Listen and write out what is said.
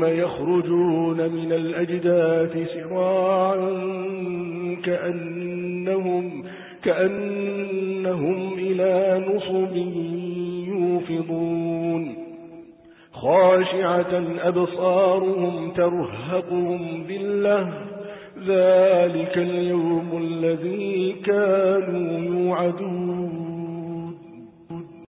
يوم يخرجون من الأجداث سراعا كأنهم, كأنهم إلى نصب يوفضون. خاشعة أبصارهم ترهقهم بالله ذلك اليوم الذي كانوا يوعدون.